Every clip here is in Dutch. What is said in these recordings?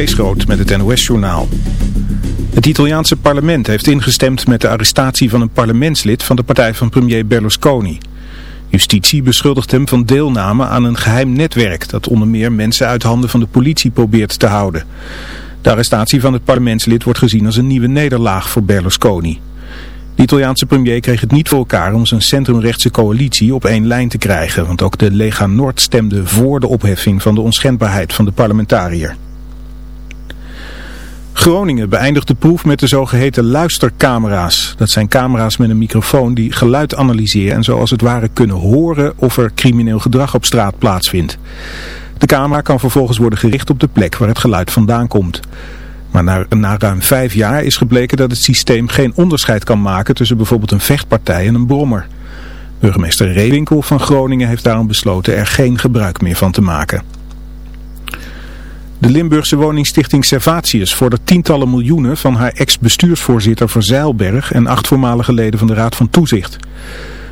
Kees met het NOS-journaal. Het Italiaanse parlement heeft ingestemd met de arrestatie van een parlementslid van de partij van premier Berlusconi. Justitie beschuldigt hem van deelname aan een geheim netwerk dat onder meer mensen uit handen van de politie probeert te houden. De arrestatie van het parlementslid wordt gezien als een nieuwe nederlaag voor Berlusconi. De Italiaanse premier kreeg het niet voor elkaar om zijn centrumrechtse coalitie op één lijn te krijgen, want ook de Lega Nord stemde voor de opheffing van de onschendbaarheid van de parlementariër. Groningen beëindigt de proef met de zogeheten luistercamera's. Dat zijn camera's met een microfoon die geluid analyseren en zoals het ware kunnen horen of er crimineel gedrag op straat plaatsvindt. De camera kan vervolgens worden gericht op de plek waar het geluid vandaan komt. Maar na, na, ruim vijf jaar is gebleken dat het systeem geen onderscheid kan maken tussen bijvoorbeeld een vechtpartij en een brommer. Burgemeester Rewinkel van Groningen heeft daarom besloten er geen gebruik meer van te maken. De Limburgse woningstichting Servatius vordert tientallen miljoenen van haar ex-bestuursvoorzitter Verzeilberg en acht voormalige leden van de Raad van Toezicht.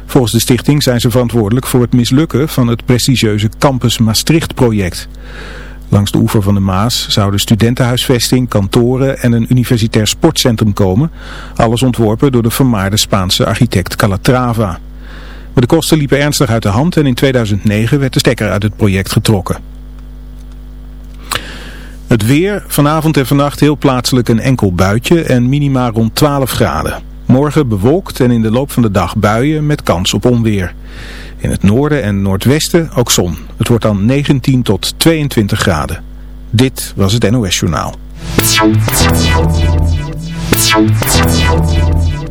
Volgens de stichting zijn ze verantwoordelijk voor het mislukken van het prestigieuze Campus Maastricht-project. Langs de oever van de Maas zouden studentenhuisvesting, kantoren en een universitair sportcentrum komen. Alles ontworpen door de vermaarde Spaanse architect Calatrava. Maar de kosten liepen ernstig uit de hand en in 2009 werd de stekker uit het project getrokken. Het weer, vanavond en vannacht heel plaatselijk een enkel buitje en minima rond 12 graden. Morgen bewolkt en in de loop van de dag buien met kans op onweer. In het noorden en noordwesten ook zon. Het wordt dan 19 tot 22 graden. Dit was het NOS Journaal.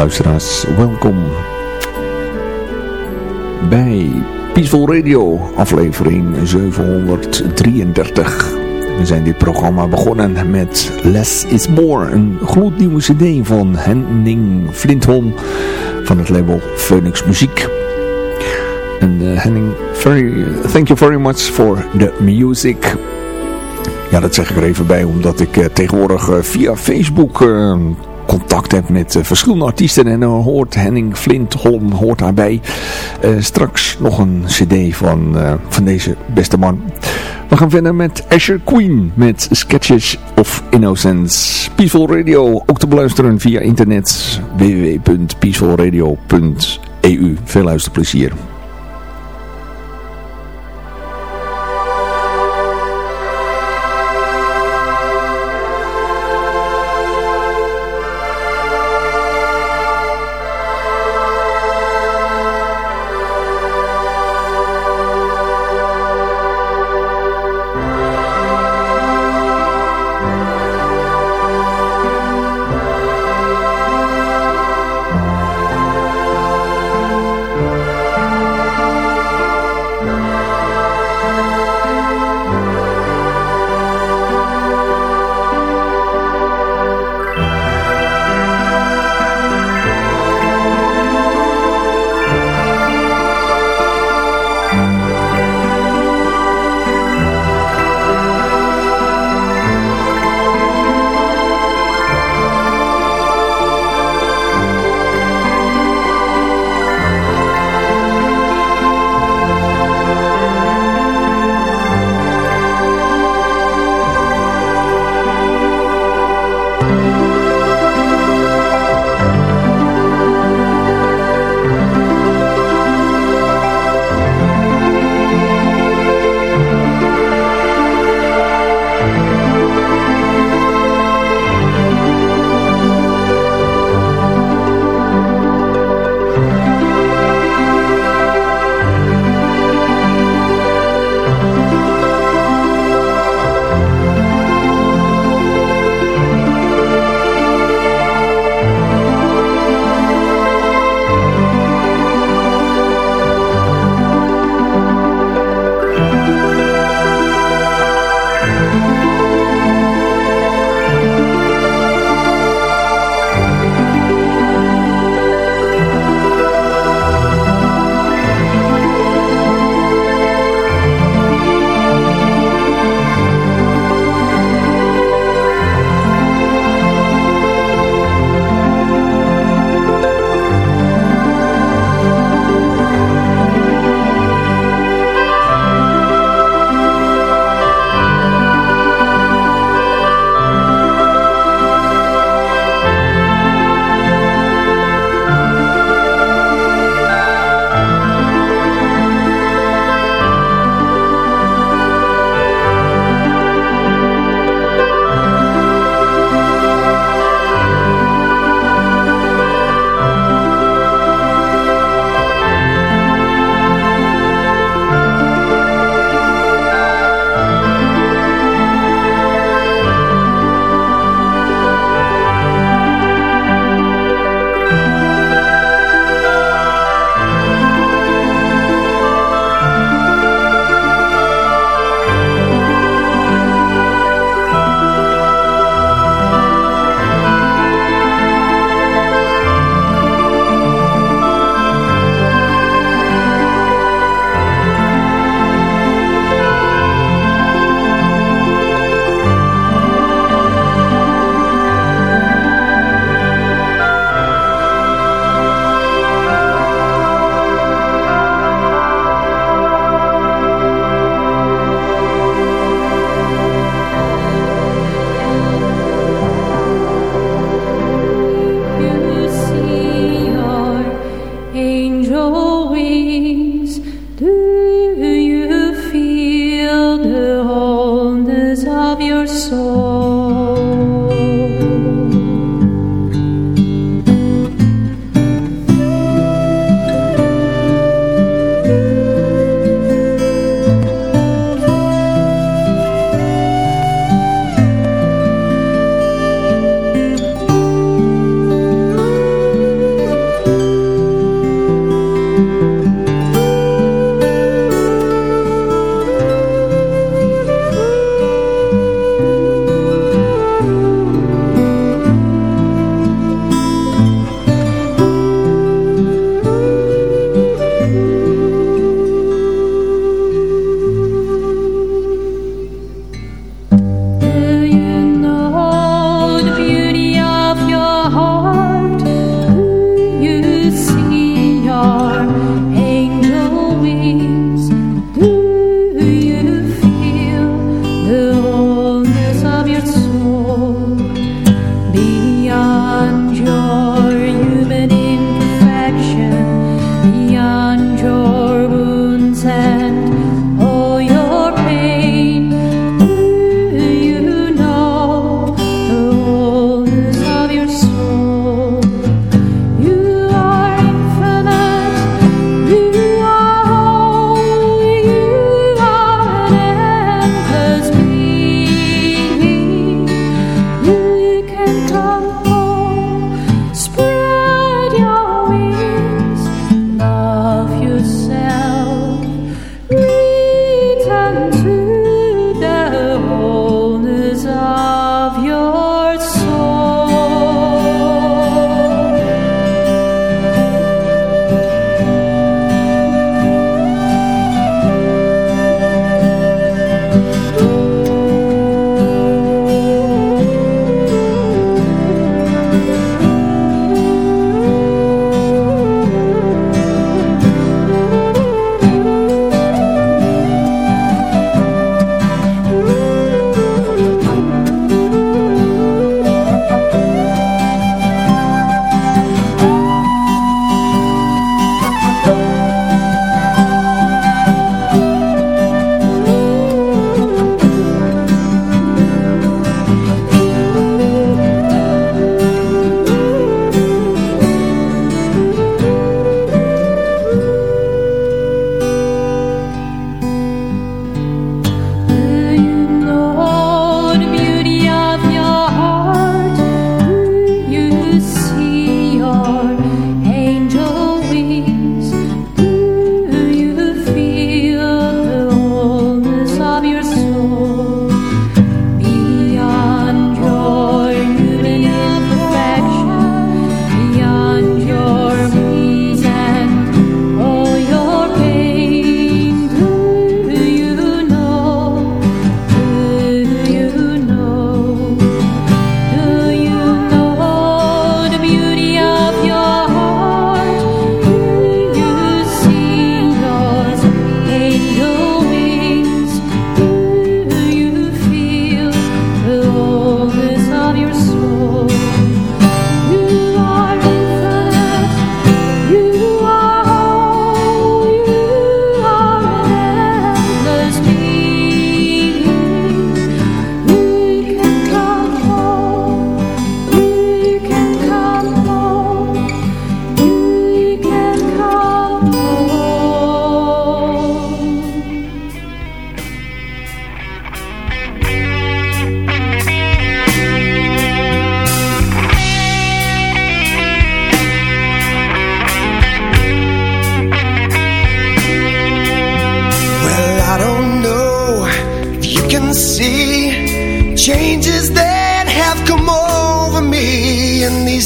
Luisteraars, welkom bij Peaceful Radio, aflevering 733. We zijn dit programma begonnen met Less is More, een gloednieuwe cd van Henning Flintholm van het label Phoenix Muziek. En uh, Henning, very, thank you very much for the music. Ja, dat zeg ik er even bij, omdat ik uh, tegenwoordig uh, via Facebook contact heb met uh, verschillende artiesten. En dan hoort Henning Flint Holm hoort daarbij. Uh, straks nog een cd van, uh, van deze beste man. We gaan verder met Asher Queen met Sketches of Innocence. Peaceful Radio, ook te beluisteren via internet www.peacefulradio.eu. Veel luisterplezier.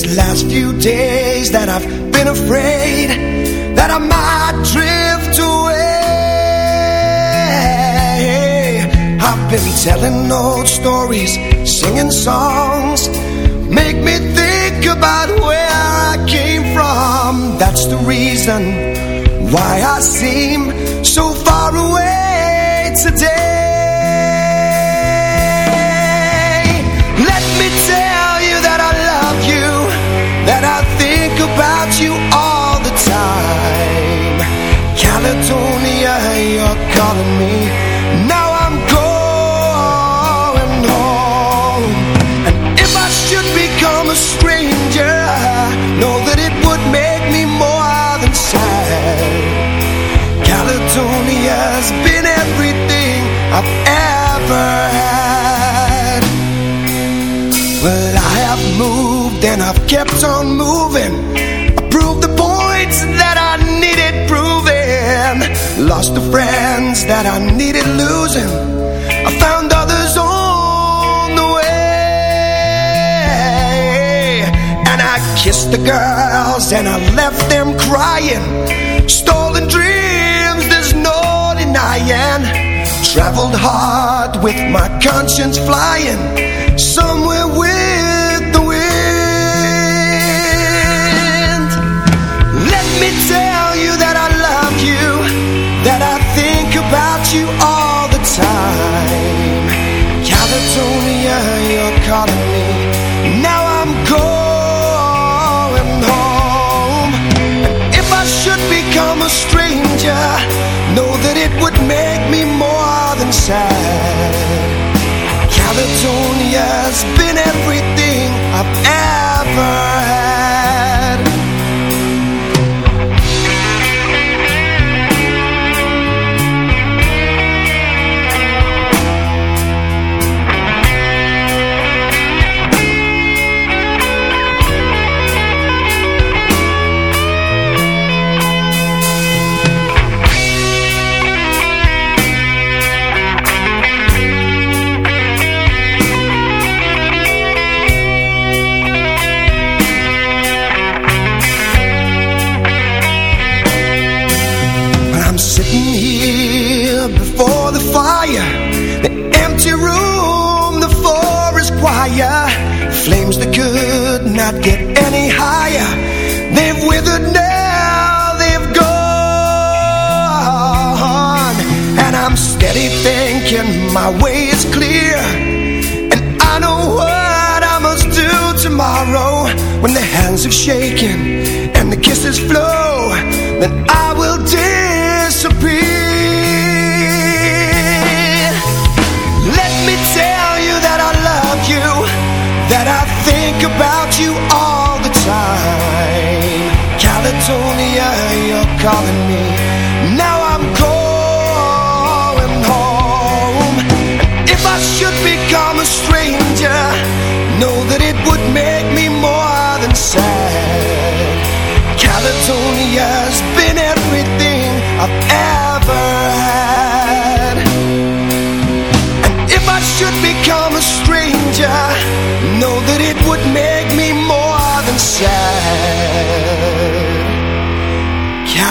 Last few days that I've been afraid that I might drift away. I've been telling old stories, singing songs, make me think about where I came from. That's the reason why I seem so far away today. You all the time. Caledonia, you're calling me. Now I'm going home. And if I should become a stranger Know that it would make me more than sad. Caledonia's been everything I've ever had. Well, I have moved and I've kept on moving Lost the friends that I needed losing. I found others on the way. And I kissed the girls and I left them crying. Stolen dreams, there's no denying. Traveled hard with my conscience flying. Somewhere with the wind. Let me you all the time. Caledonia, you're calling me Now I'm going home. If I should become a stranger Know that it would make me more than sad. Caledonia's been everything I've ever had not get any higher. They've withered now, they've gone. And I'm steady thinking my way is clear. And I know what I must do tomorrow. When the hands are shaking and the kisses flow Then I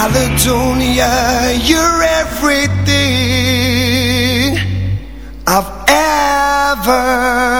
Caledonia, you're everything I've ever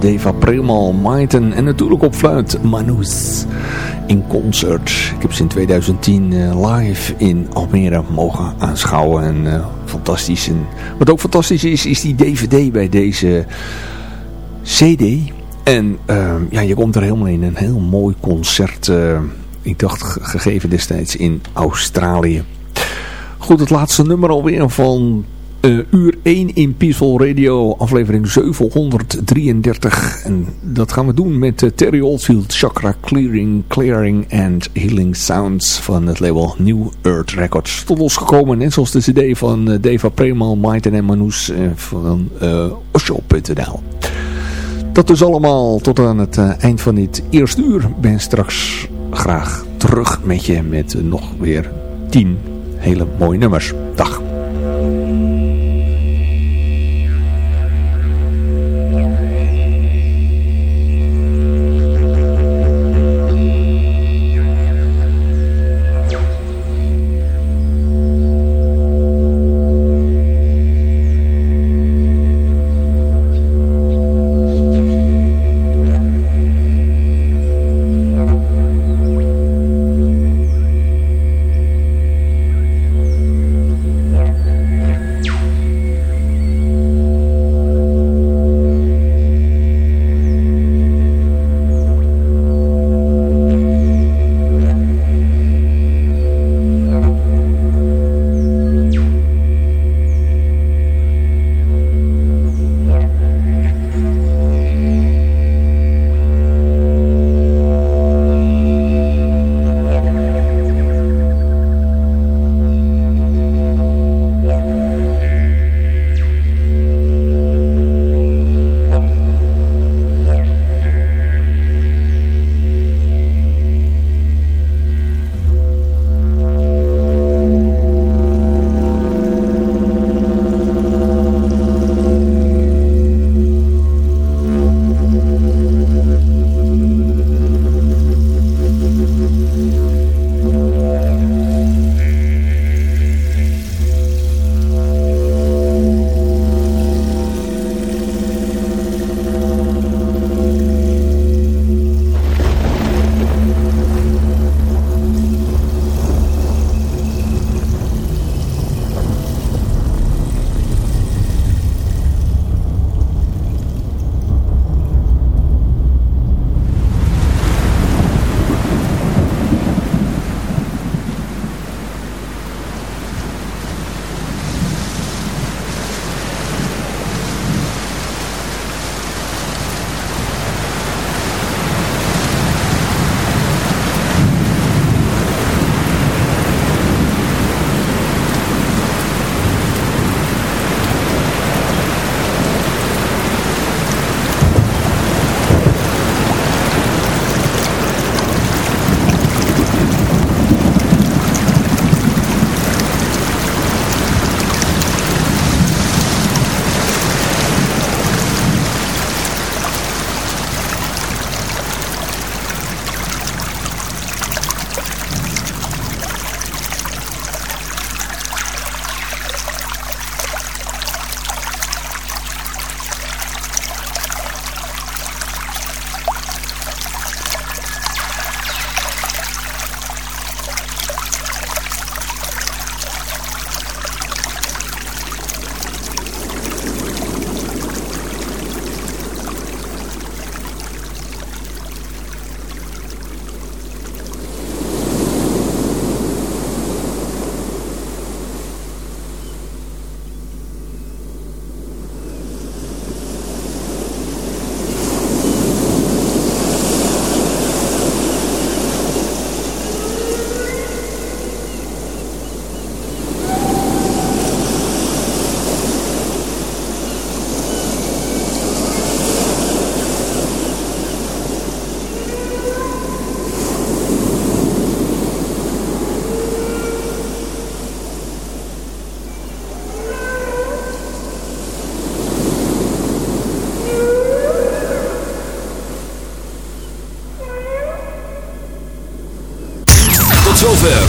Deva Premal, Maiten en natuurlijk op fluit Manus in concert. Ik heb ze in 2010 eh, live in Almere mogen aanschouwen en uh, fantastisch. En wat ook fantastisch is, is die DVD bij deze CD. En ehm, ja, je komt er helemaal in een heel mooi concert, uh, ik dacht gegeven destijds in Australië. Goed, het laatste nummer alweer van uh, uur 1 in Peaceful Radio, aflevering 733. En dat gaan we doen met uh, Terry Oldfield, Chakra Clearing, Clearing and Healing Sounds van het label New Earth Records. Tot ons gekomen, net zoals de cd van uh, Deva Premal, Maiten en Manous van Osho.nl. Dat dus allemaal tot aan het eind van dit eerste uur. Ben straks graag terug met je met nog weer 10 hele mooie nummers. Dag.